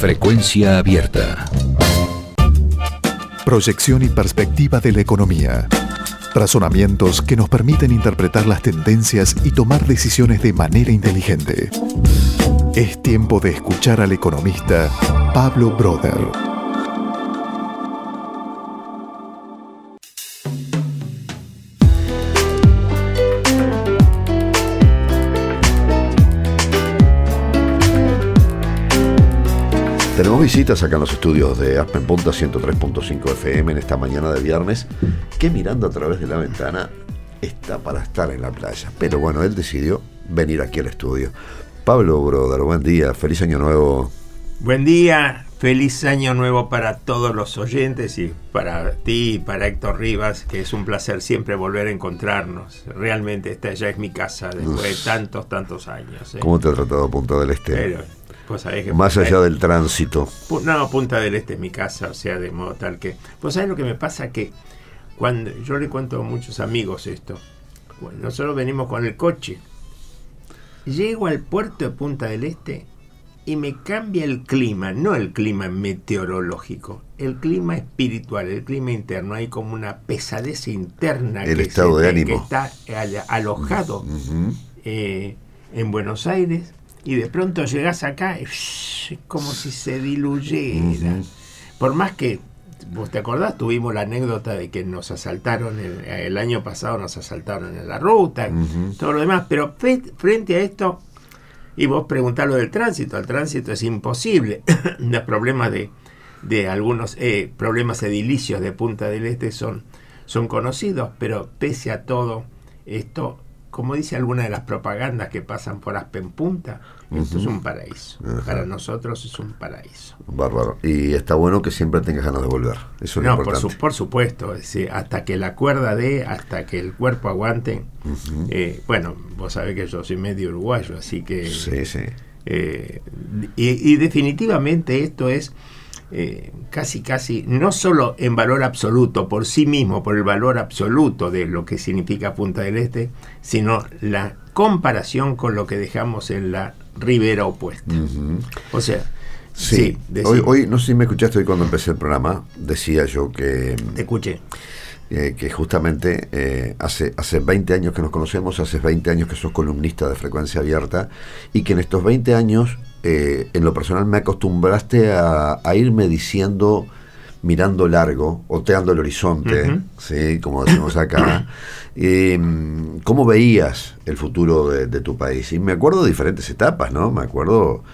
Frecuencia abierta. Proyección y perspectiva de la economía. Razonamientos que nos permiten interpretar las tendencias y tomar decisiones de manera inteligente. Es tiempo de escuchar al economista Pablo Broder. Tenemos visitas acá en los estudios de Aspen Punta 103.5 FM en esta mañana de viernes, que mirando a través de la ventana está para estar en la playa. Pero bueno, él decidió venir aquí al estudio. Pablo, brother, buen día, feliz año nuevo. Buen día, feliz año nuevo para todos los oyentes y para ti y para Héctor Rivas, que es un placer siempre volver a encontrarnos. Realmente esta ya es mi casa después de tantos, tantos años. ¿eh? ¿Cómo te ha tratado Punta del Este? Pues que Más allá del tránsito. No, Punta del Este es mi casa, o sea, de modo tal que... Pues sabes lo que me pasa que cuando yo le cuento a muchos amigos esto, bueno, nosotros venimos con el coche, llego al puerto de Punta del Este y me cambia el clima, no el clima meteorológico, el clima espiritual, el clima interno. Hay como una pesadez interna el que, estado de ánimo. está alojado eh, en Buenos Aires y de pronto llegas acá, es como si se diluyera. Por más que, vos te acordás, tuvimos la anécdota de que nos asaltaron el, año pasado, nos asaltaron en la ruta, todo lo demás, pero frente a esto, y vos preguntás lo del tránsito, el tránsito es imposible, los problemas de, de algunos eh, problemas edilicios de Punta del Este son, son conocidos, pero pese a todo esto como dice alguna de las propagandas que pasan por Aspen Punta, esto es un paraíso. Para nosotros es un paraíso. Bárbaro. Y está bueno que siempre tengas ganas de volver. Eso es no, por, por, supuesto. hasta que la cuerda dé, hasta que el cuerpo aguante. Eh, bueno, vos sabés que yo soy medio uruguayo, así que. Sí, sí. Eh, y definitivamente esto es eh, casi casi, no solo en valor absoluto por sí mismo, por el valor absoluto de lo que significa Punta del Este, sino la comparación con lo que dejamos en la ribera opuesta. O sea, sí, hoy, hoy, no sé si me escuchaste hoy cuando empecé el programa, decía yo que... Te escuché. Eh, que justamente eh, hace, hace 20 años que nos conocemos, hace 20 años que sos columnista de frecuencia abierta y que en estos 20 años eh, en lo personal me acostumbraste a, irme diciendo mirando largo, oteando el horizonte, ¿sí? como decimos acá, em, ¿cómo veías el futuro de, de, tu país? Y me acuerdo de diferentes etapas, ¿no? Me acuerdo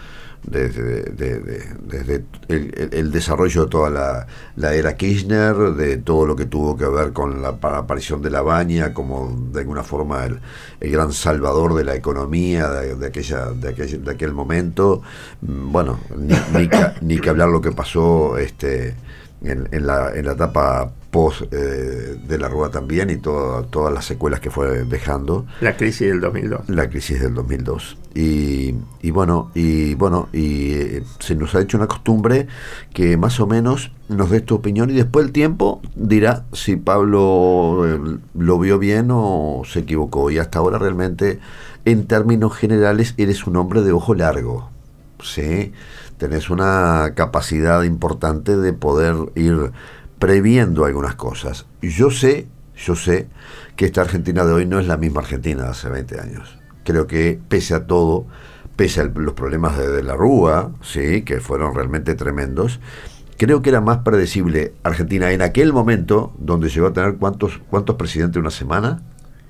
desde, el, desarrollo de toda la, era Kirchner, de todo lo que tuvo que ver con la aparición de la baña como de alguna forma el, gran salvador de la economía de, aquella, de, aquel, de aquel momento. Mm, bueno, ni, ni, que, hablar lo que pasó este, en, en, la, en la etapa post eh, de la Rúa también y todas las secuelas que fue dejando. La crisis del 2002. La crisis del 2002. Y, y bueno, y bueno, y eh, se nos ha hecho una costumbre que más o menos nos dé tu opinión y después el tiempo dirá si Pablo eh, lo vio bien o se equivocó. Y hasta ahora realmente, en términos generales, eres un hombre de ojo largo. ¿sí? Tenés una capacidad importante de poder ir previendo algunas cosas. Yo sé, yo sé que esta Argentina de hoy no es la misma Argentina de hace 20 años. Creo que pese a todo, pese a los problemas de, la Rúa, sí, que fueron realmente tremendos, creo que era más predecible Argentina en aquel momento, donde llegó a tener cuántos, cuántos presidentes una semana.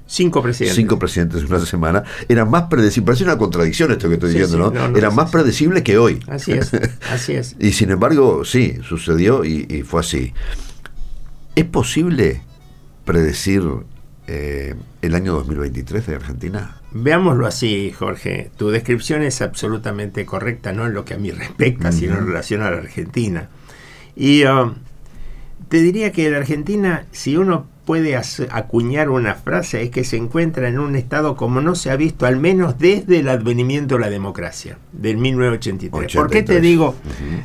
Cinco presidentes. Cinco presidentes en una semana. Era más predecible. Parece una contradicción esto que estoy diciendo, ¿no? Era más predecible que hoy. Así es, así es. y sin embargo, sí, sucedió y, fue así. ¿Es posible predecir eh, el año 2023 de Argentina? Veámoslo así, Jorge. Tu descripción es absolutamente correcta, no en lo que a mí respecta, sino en relación a la Argentina. Y um, te diría que la Argentina, si uno puede acuñar una frase es que se encuentra en un estado como no se ha visto al menos desde el advenimiento de la democracia, del 1983. ¿Por qué te digo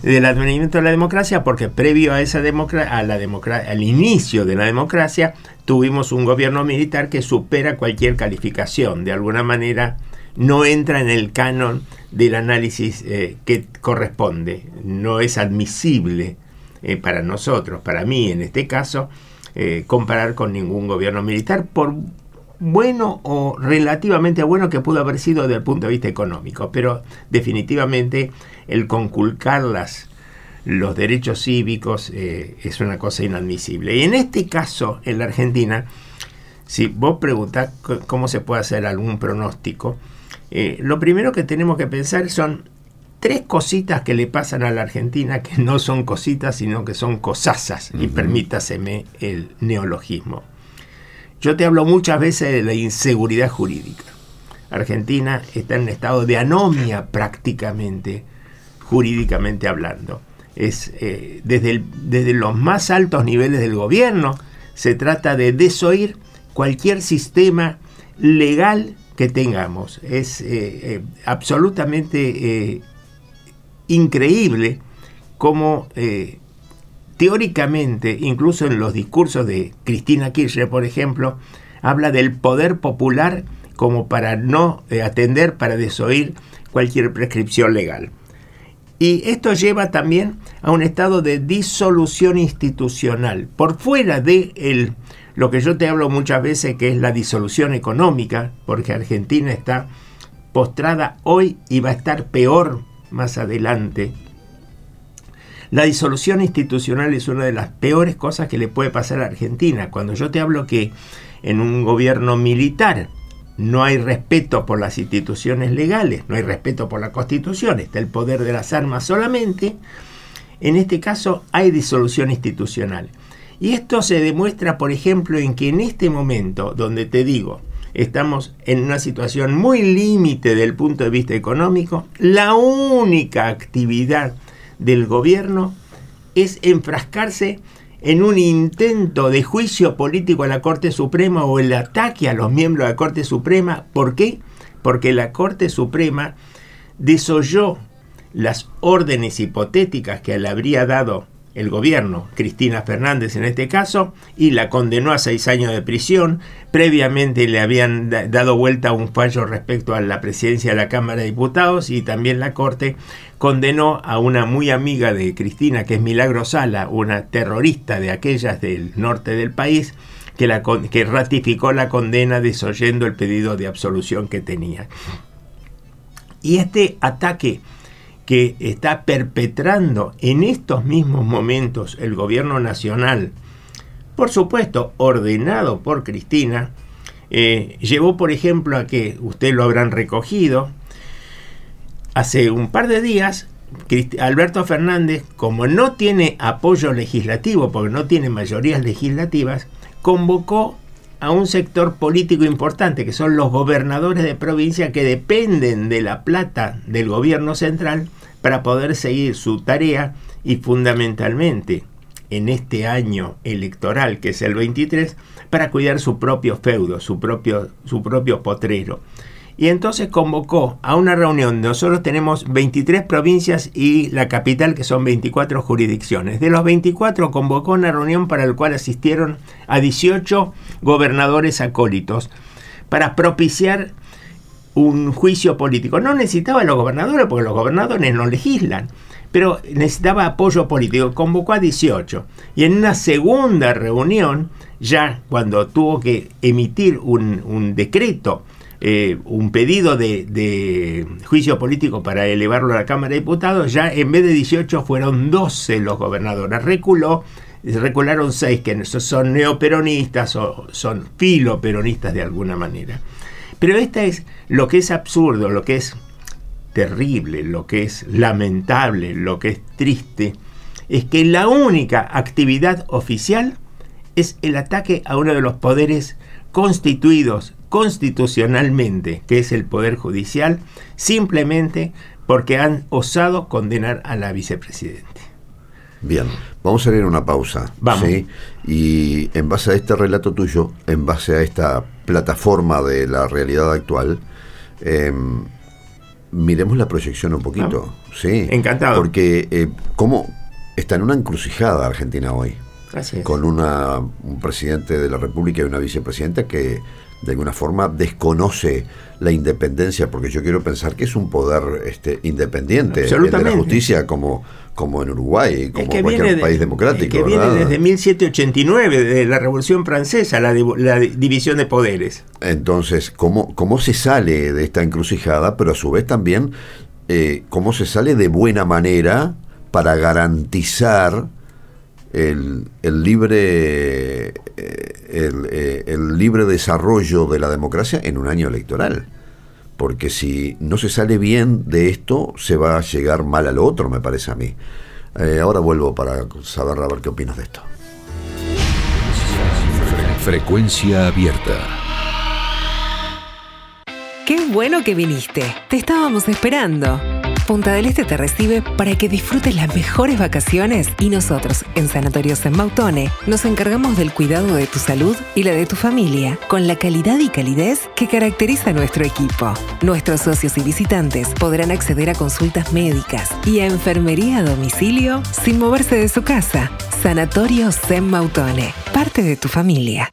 del advenimiento de la democracia? Porque previo a esa democracia, a la democracia, al inicio de la democracia, tuvimos un gobierno militar que supera cualquier calificación. De alguna manera no entra en el canon del análisis eh, que corresponde, no es admisible eh, para nosotros, para mí en este caso, eh, comparar con ningún gobierno militar, por bueno o relativamente bueno que pudo haber sido desde el punto de vista económico, pero definitivamente el conculcar las, los derechos cívicos es una cosa inadmisible. Y en este caso, en la Argentina, si vos preguntás cómo se puede hacer algún pronóstico, eh, lo primero que tenemos que pensar son tres cositas que le pasan a la Argentina que no son cositas, sino que son cosasas, y permítaseme el neologismo. Yo te hablo muchas veces de la inseguridad jurídica. Argentina está en un estado de anomia prácticamente, jurídicamente hablando. Es, eh, desde, desde los más altos niveles del gobierno se trata de desoír cualquier sistema legal que tengamos. Es eh, eh, absolutamente increíble cómo teóricamente, incluso en los discursos de Cristina Kirchner, por ejemplo, habla del poder popular como para no atender, para desoír cualquier prescripción legal. Y esto lleva también a un estado de disolución institucional, por fuera de el lo que yo te hablo muchas veces que es la disolución económica, porque Argentina está postrada hoy y va a estar peor más adelante. La disolución institucional es una de las peores cosas que le puede pasar a Argentina. Cuando yo te hablo que en un gobierno militar no hay respeto por las instituciones legales, no hay respeto por la constitución, está el poder de las armas solamente, en este caso hay disolución institucional. Y esto se demuestra, por ejemplo, en que en este momento, donde te digo, estamos en una situación muy límite del punto de vista económico, la única actividad del gobierno es enfrascarse en un intento de juicio político a la Corte Suprema o el ataque a los miembros de la Corte Suprema. ¿Por qué? Porque la Corte Suprema desoyó las órdenes hipotéticas que le habría dado el gobierno, Cristina Fernández en este caso, y la condenó a seis años de prisión. Previamente le habían dado vuelta un fallo respecto a la presidencia de la Cámara de Diputados y también la Corte condenó a una muy amiga de Cristina, que es Milagro Sala, una terrorista de aquellas del norte del país, que, la, que ratificó la condena desoyendo el pedido de absolución que tenía. Y este ataque que está perpetrando en estos mismos momentos el gobierno nacional, por supuesto ordenado por Cristina, eh, llevó por ejemplo a que, usted lo habrán recogido, hace un par de días Alberto Fernández, como no tiene apoyo legislativo, porque no tiene mayorías legislativas, convocó a un sector político importante, que son los gobernadores de provincia que dependen de la plata del gobierno central, para poder seguir su tarea y fundamentalmente en este año electoral que es el 23 para cuidar su propio feudo, su propio, su propio potrero. Y entonces convocó a una reunión. Nosotros tenemos 23 provincias y la capital, que son 24 jurisdicciones. De los 24 convocó una reunión para la cual asistieron a 18 gobernadores acólitos para propiciar un juicio político. No necesitaba a los gobernadores, porque los gobernadores no legislan, pero necesitaba apoyo político. Convocó a 18. Y en una segunda reunión, ya cuando tuvo que emitir un, decreto, eh, un pedido de, juicio político para elevarlo a la Cámara de Diputados, ya en vez de 18 fueron 12 los gobernadores. Reculó, recularon 6 que son neoperonistas o son filoperonistas de alguna manera. Pero esta es lo que es absurdo, lo que es terrible, lo que es lamentable, lo que es triste, es que la única actividad oficial es el ataque a uno de los poderes constituidos constitucionalmente, que es el Poder Judicial, simplemente porque han osado condenar a la vicepresidente. Bien, vamos a ir a una pausa. Vamos. Y en base a este relato tuyo, en base a esta plataforma de la realidad actual, em, miremos la proyección un poquito. Sí. Encantado. Porque, eh, ¿cómo está en una encrucijada Argentina hoy? Así es. Con una, un presidente de la República y una vicepresidenta que de alguna forma desconoce la independencia, porque yo quiero pensar que es un poder este, independiente de la justicia como, como en Uruguay, como en cualquier país democrático. que viene desde 1789, de la Revolución Francesa, la, la, división de poderes. Entonces, ¿cómo, ¿cómo se sale de esta encrucijada? Pero a su vez también, eh, ¿cómo se sale de buena manera para garantizar el, libre, eh, eh, el, libre desarrollo de la democracia en un año electoral. Porque si no se sale bien de esto, se va a llegar mal al otro, me parece a mí. Eh, ahora vuelvo para saber a ver qué opinas de esto. Frecuencia abierta. Qué bueno que viniste. Te estábamos esperando. Punta del Este te recibe para que disfrutes las mejores vacaciones y nosotros, en Sanatorios en Mautone, nos encargamos del cuidado de tu salud y la de tu familia, con la calidad y calidez que caracteriza a nuestro equipo. Nuestros socios y visitantes podrán acceder a consultas médicas y a enfermería a domicilio sin moverse de su casa. Sanatorios en Mautone, parte de tu familia.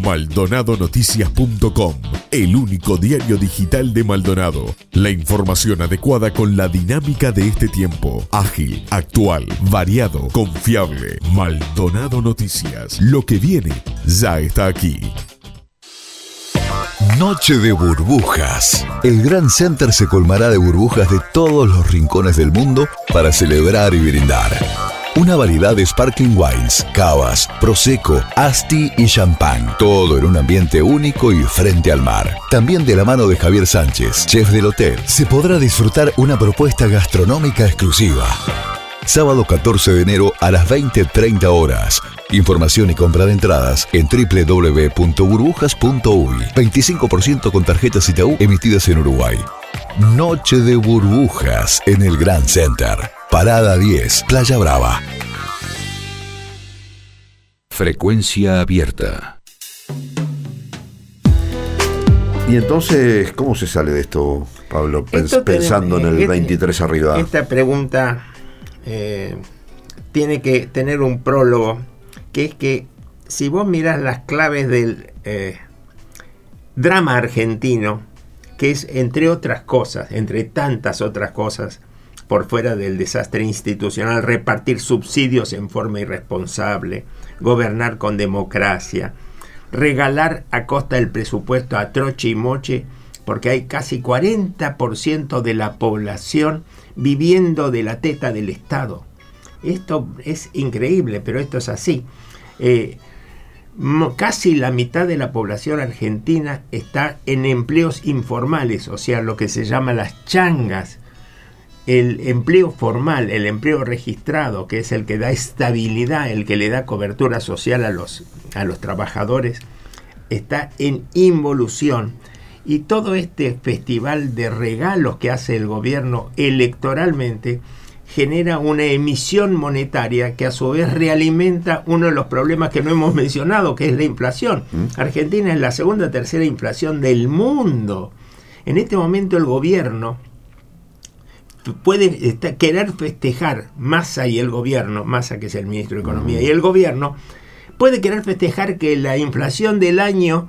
MaldonadoNoticias.com, el único diario digital de Maldonado. La información adecuada con la dinámica de este tiempo. Ágil, actual, variado, confiable. Maldonado Noticias. Lo que viene ya está aquí. Noche de burbujas. El Grand Center se colmará de burbujas de todos los rincones del mundo para celebrar y brindar. Una variedad de sparkling wines, cavas, prosecco, asti y champán. Todo en un ambiente único y frente al mar. También de la mano de Javier Sánchez, chef del hotel, se podrá disfrutar una propuesta gastronómica exclusiva. Sábado 14 de enero a las 20.30 horas. Información y compra de entradas en www.burbujas.uy. 25% con tarjetas Itaú emitidas en Uruguay. Noche de burbujas en el Grand Center. Parada 10, Playa Brava. Frecuencia abierta. Y entonces, ¿cómo se sale de esto, Pablo? pensando en el 23 eh, arriba. Esta pregunta eh, tiene que tener un prólogo, que es que si vos miras las claves del eh, drama argentino, que es, entre otras cosas, entre tantas otras cosas, por fuera del desastre institucional, repartir subsidios en forma irresponsable, gobernar con democracia, regalar a costa del presupuesto a troche y moche, porque hay casi 40% de la población viviendo de la teta del Estado. Esto es increíble, pero esto es así. Eh, casi la mitad de la población argentina está en empleos informales, o sea, lo que se llama las changas. El empleo formal, el empleo registrado, que es el que da estabilidad, el que le da cobertura social a los, a los trabajadores, está en involución. Y todo este festival de regalos que hace el gobierno electoralmente genera una emisión monetaria que a su vez realimenta uno de los problemas que no hemos mencionado, que es la inflación. Mm. Argentina es la segunda o tercera inflación del mundo. En este momento el gobierno puede querer festejar, Massa y el gobierno, Massa que es el ministro de Economía, y el gobierno, puede querer festejar que la inflación del año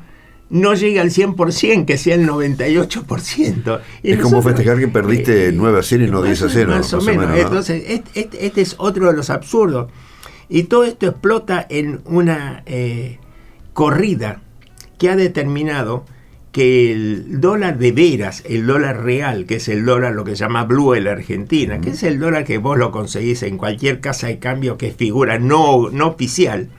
no llegue al 100%, que sea el 98%. es como festejar que perdiste 9 eh, a 0 y no 10 a 0. Más, o menos. Entonces, este, este, es otro de los absurdos. Y todo esto explota en una eh, corrida que ha determinado que el dólar de veras, el dólar real, que es el dólar lo que se llama blue en la Argentina, que es el dólar que vos lo conseguís en cualquier casa de cambio que figura no, no oficial,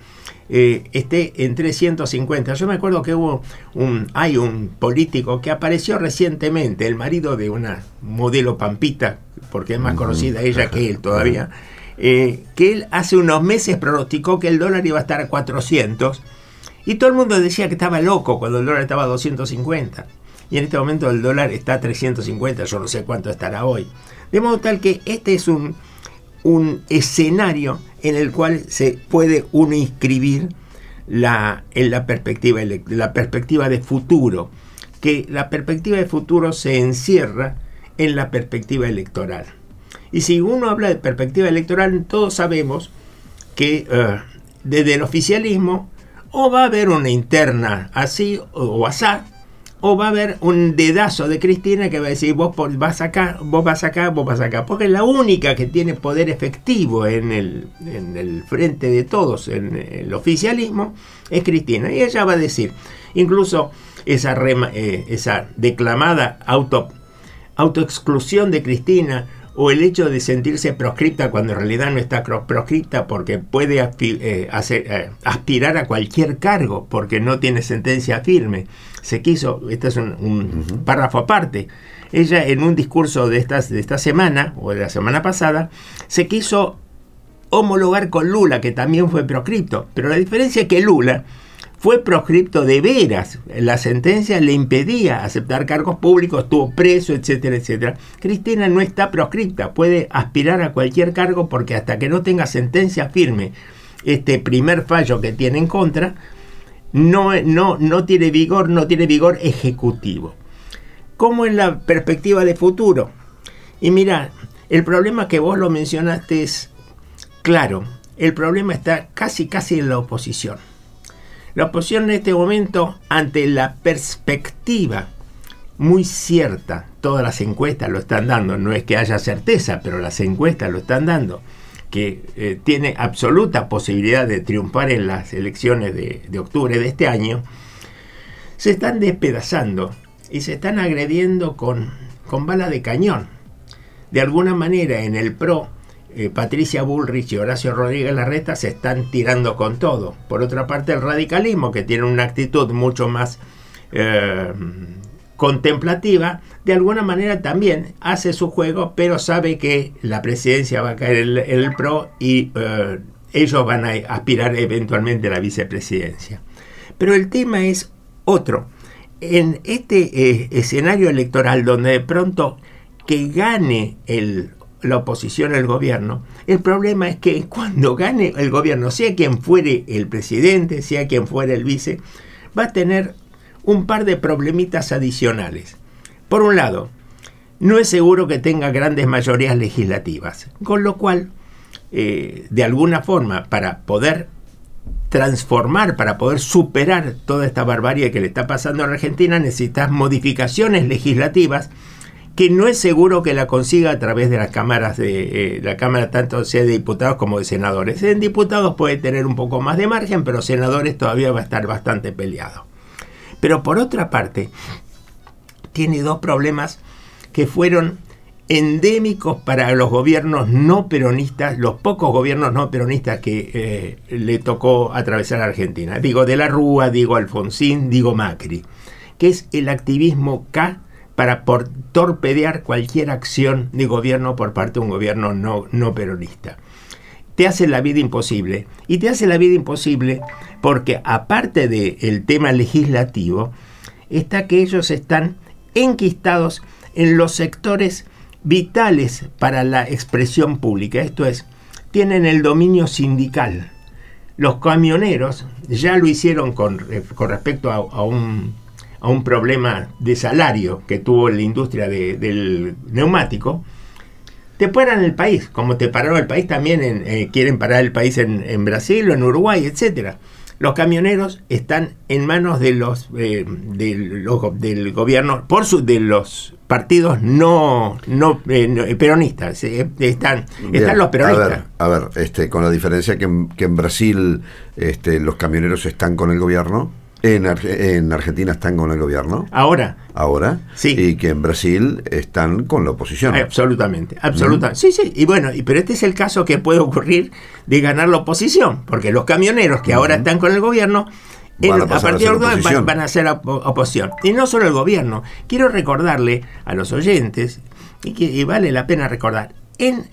eh, esté en 350. Yo me acuerdo que hubo un, hay un político que apareció recientemente, el marido de una modelo Pampita, porque es más conocida ella que él todavía, eh, que él hace unos meses pronosticó que el dólar iba a estar a 400 y todo el mundo decía que estaba loco cuando el dólar estaba a 250. Y en este momento el dólar está a 350, yo no sé cuánto estará hoy. De modo tal que este es un, un escenario en el cual se puede uno inscribir la, en la perspectiva, la perspectiva de futuro, que la perspectiva de futuro se encierra en la perspectiva electoral. Y si uno habla de perspectiva electoral, todos sabemos que eh, desde el oficialismo o va a haber una interna así o asá, o va a haber un dedazo de Cristina que va a decir vos vas acá, vos vas acá, vos vas acá, porque es la única que tiene poder efectivo en el, en el frente de todos, en el oficialismo, es Cristina. Y ella va a decir, incluso esa, eh, esa declamada auto, autoexclusión de Cristina, o el hecho de sentirse proscripta cuando en realidad no está proscripta porque puede eh, eh, aspirar a cualquier cargo porque no tiene sentencia firme. Se quiso, este es un, párrafo aparte, ella en un discurso de, estas, de esta semana o de la semana pasada se quiso homologar con Lula, que también fue proscripto, pero la diferencia es que Lula fue proscripto de veras. La sentencia le impedía aceptar cargos públicos, estuvo preso, etcétera, etcétera. Cristina no está proscripta, puede aspirar a cualquier cargo porque hasta que no tenga sentencia firme, este primer fallo que tiene en contra, no, no, no tiene vigor, no tiene vigor ejecutivo. ¿Cómo es la perspectiva de futuro? Y mira, el problema que vos lo mencionaste es claro, el problema está casi casi en la oposición. La oposición en este momento, ante la perspectiva muy cierta, todas las encuestas lo están dando, no es que haya certeza, pero las encuestas lo están dando, que eh, tiene absoluta posibilidad de triunfar en las elecciones de, de octubre de este año, se están despedazando y se están agrediendo con, con bala de cañón. De alguna manera en el PRO eh, Patricia Bullrich y Horacio Rodríguez Larreta se están tirando con todo. Por otra parte, el radicalismo, que tiene una actitud mucho más eh, contemplativa, de alguna manera también hace su juego, pero sabe que la presidencia va a caer en el, PRO y eh, ellos van a aspirar eventualmente a la vicepresidencia. Pero el tema es otro. En este escenario electoral donde de pronto que gane el la oposición al gobierno. El problema es que cuando gane el gobierno, sea quien fuere el presidente, sea quien fuere el vice, va a tener un par de problemitas adicionales. Por un lado, no es seguro que tenga grandes mayorías legislativas, con lo cual, eh, de alguna forma, para poder transformar, para poder superar toda esta barbarie que le está pasando a Argentina, necesitas modificaciones legislativas que no es seguro que la consiga a través de las cámaras de eh, la Cámara, tanto sea de diputados como de senadores. En diputados puede tener un poco más de margen, pero senadores todavía va a estar bastante peleado. Pero por otra parte, tiene dos problemas que fueron endémicos para los gobiernos no peronistas, los pocos gobiernos no peronistas que eh, le tocó atravesar a Argentina. Digo de la Rúa, digo Alfonsín, digo Macri, que es el activismo K para por torpedear cualquier acción de gobierno por parte de un gobierno no, no peronista. Te hace la vida imposible. Y te hace la vida imposible porque aparte del tema legislativo, está que ellos están enquistados en los sectores vitales para la expresión pública. Esto es, tienen el dominio sindical. Los camioneros ya lo hicieron con, con respecto a un a un problema de salario que tuvo la industria del neumático, te paran el país, como te pararon el país también, eh, quieren parar el país en, Brasil o en Uruguay, etc. Los camioneros están en manos de los, eh, del gobierno, por su, de los partidos no, no, eh, peronistas. están, están los peronistas. A ver, este, con la diferencia que en, que en Brasil este, los camioneros están con el gobierno en, Argentina están con el gobierno. Ahora. Ahora. Sí. Y que en Brasil están con la oposición. Absolutamente. absolutamente. Sí, sí. Y bueno, pero este es el caso que puede ocurrir de ganar la oposición. Porque los camioneros que ahora están con el gobierno. a, partir de hoy van, a ser oposición. Y no solo el gobierno. Quiero recordarle a los oyentes, y, que, y vale la pena recordar, en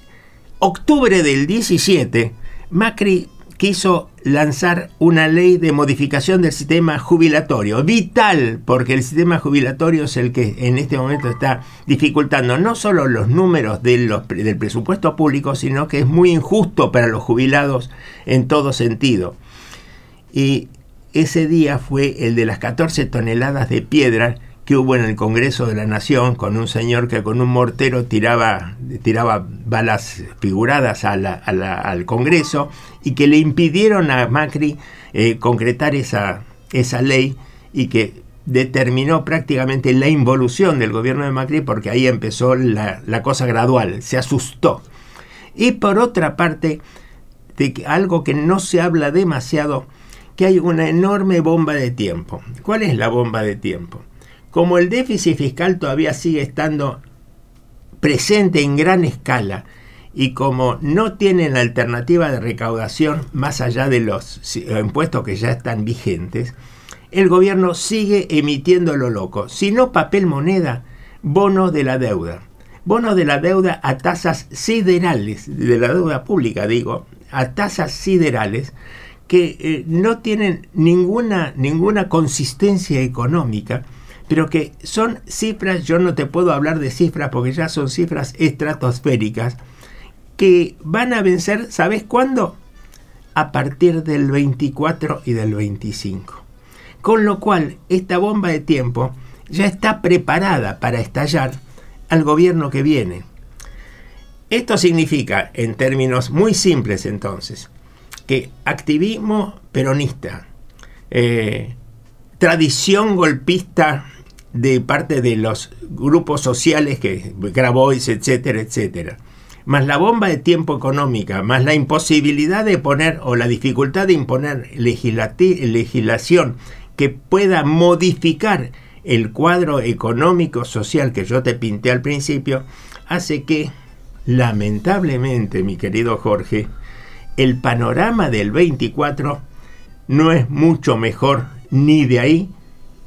octubre del 17, Macri quiso lanzar una ley de modificación del sistema jubilatorio, vital, porque el sistema jubilatorio es el que en este momento está dificultando no solo los números del presupuesto público, sino que es muy injusto para los jubilados en todo sentido. Y ese día fue el de las 14 toneladas de piedra que hubo en el Congreso de la Nación con un señor que con un mortero tiraba, tiraba balas figuradas al Congreso y que le impidieron a Macri eh, concretar esa, esa ley y que determinó prácticamente la involución del gobierno de Macri porque ahí empezó la, la cosa gradual, se asustó. Y por otra parte, de algo que no se habla demasiado, que hay una enorme bomba de tiempo. ¿Cuál es la bomba de tiempo? Como el déficit fiscal todavía sigue estando presente en gran escala y como no tienen alternativa de recaudación más allá de los impuestos que ya están vigentes, el gobierno sigue emitiendo lo loco, si no papel moneda, bono de la deuda. Bonos de la deuda a tasas siderales, de la deuda pública digo, a tasas siderales que eh, no tienen ninguna, ninguna consistencia económica, pero que son cifras, yo no te puedo hablar de cifras porque ya son cifras estratosféricas, que van a vencer, ¿sabes cuándo? A partir del 24 y del 25. Con lo cual, esta bomba de tiempo ya está preparada para estallar al gobierno que viene. Esto significa, en términos muy simples entonces, que activismo peronista, eh, tradición golpista de parte de los grupos sociales que Grabois, etcétera, etcétera, más la bomba de tiempo económica, más la imposibilidad de poner o la dificultad de imponer legislación que pueda modificar el cuadro económico social que yo te pinté al principio, hace que, lamentablemente, mi querido Jorge, el panorama del 24 no es mucho mejor ni de ahí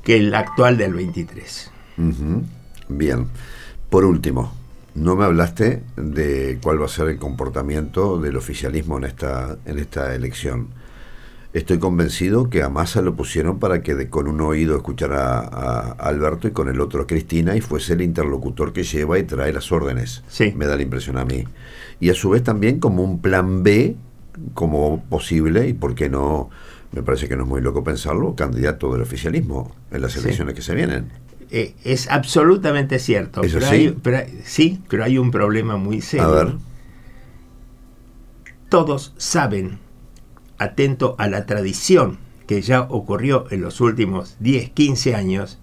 que el actual del 23. Bien. Por último, no me hablaste de cuál va a ser el comportamiento del oficialismo en esta, en esta elección. Estoy convencido que a Massa lo pusieron para que con un oído escuchara a, Alberto y con el otro a Cristina y fuese el interlocutor que lleva y trae las órdenes. Sí. Me da la impresión a mí. Y a su vez también como un plan B como posible y por qué no, me parece que no es muy loco pensarlo, candidato del oficialismo en las elecciones que se vienen. Eh, es absolutamente cierto. ¿Eso pero sí? Hay, pero, sí, pero hay un problema muy serio. A ver. Todos saben, atento a la tradición que ya ocurrió en los últimos 10, 15 años,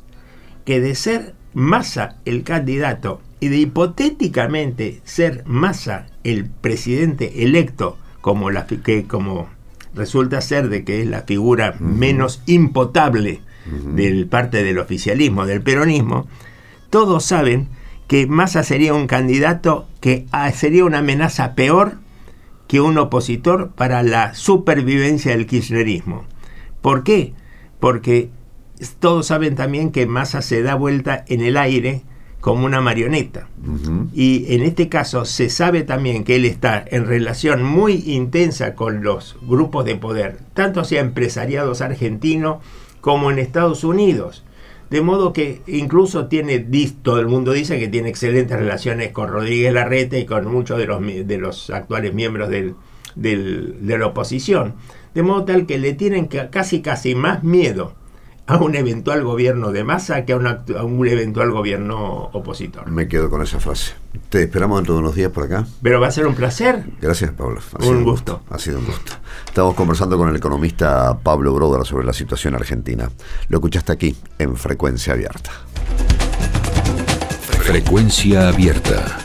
que de ser Massa el candidato y de hipotéticamente ser Massa el presidente electo como la que como resulta ser de que es la figura menos impotable del parte del oficialismo, del peronismo, todos saben que Massa sería un candidato que ah, sería una amenaza peor que un opositor para la supervivencia del kirchnerismo. ¿Por qué? Porque todos saben también que Massa se da vuelta en el aire como una marioneta. Y en este caso se sabe también que él está en relación muy intensa con los grupos de poder, tanto sea empresariados argentinos como en Estados Unidos. De modo que incluso tiene, todo el mundo dice que tiene excelentes relaciones con Rodríguez Larreta y con muchos de los, de los actuales miembros del, del, de la oposición. De modo tal que le tienen casi casi más miedo a un eventual gobierno de masa que a, una, a, un eventual gobierno opositor. Me quedo con esa frase. Te esperamos dentro de unos días por acá. Pero va a ser un placer. Gracias, Pablo. Ha un, un gusto. gusto. Ha sido un gusto. Estamos conversando con el economista Pablo Broder sobre la situación argentina. Lo escuchaste aquí en Frecuencia Abierta. Frecuencia Abierta.